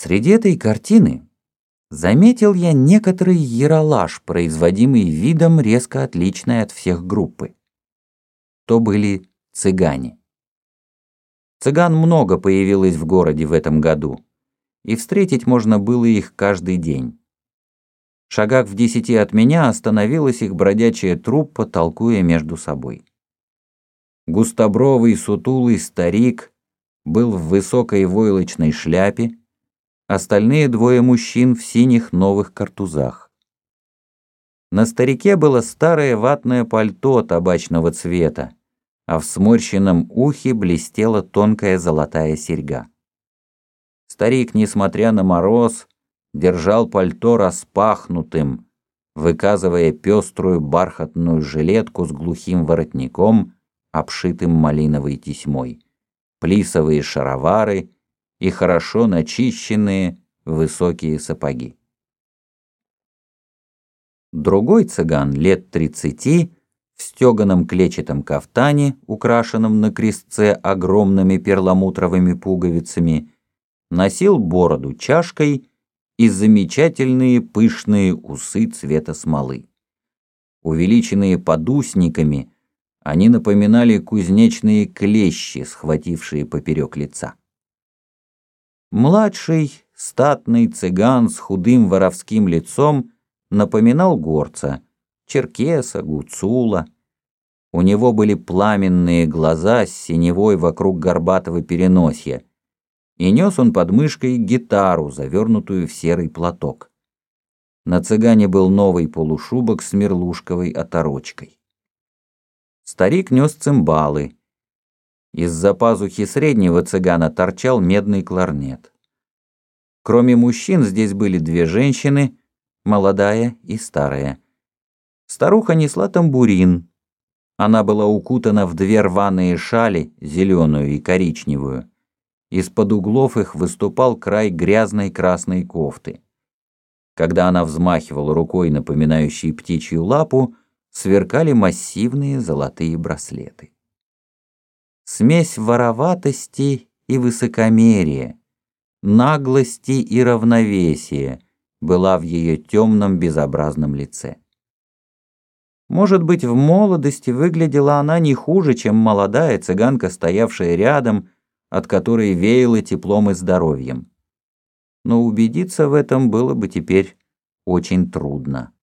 Среди этой картины заметил я некоторый яролаж, производимый видом, резко отличный от всех группы. То были цыгане. Цыган много появилось в городе в этом году, и встретить можно было их каждый день. В шагах в десяти от меня остановилась их бродячая труппа, толкуя между собой. Густобровый сутулый старик был в высокой войлочной шляпе, остальные двое мужчин в синих новых картузах. На старике было старое ватное пальто табачного цвета, а в сморщенном ухе блестела тонкая золотая серьга. Старик, несмотря на мороз, держал пальто распахнутым, выказывая пеструю бархатную жилетку с глухим воротником, обшитым малиновой тесьмой, плисовые шаровары и хорошо начищенные высокие сапоги. Другой цыган лет тридцати в стеганом клетчатом кафтане, украшенном на крестце огромными перламутровыми пуговицами, носил бороду чашкой и замечательные пышные усы цвета смолы. Увеличенные подусниками, они напоминали кузнечные клещи, схватившие поперек лица. Младший, статный цыган с худым воровским лицом напоминал горца, черкеса, гуцула. У него были пламенные глаза с синевой вокруг горбатого переносья, и нес он под мышкой гитару, завернутую в серый платок. На цыгане был новый полушубок с мерлушковой оторочкой. Старик нес цимбалы, из-за пазухи среднего цыгана торчал медный кларнет. Кроме мужчин здесь были две женщины, молодая и старая. Старуха несла тамбурин. Она была укутана в две рваные шали, зеленую и коричневую. Из-под углов их выступал край грязной красной кофты. Когда она взмахивала рукой, напоминающей птичью лапу, сверкали массивные золотые браслеты смесь вороватости и высокомерия, наглости и равновесия была в ее темном безобразном лице. Может быть, в молодости выглядела она не хуже, чем молодая цыганка, стоявшая рядом, от которой веяло теплом и здоровьем. Но убедиться в этом было бы теперь очень трудно.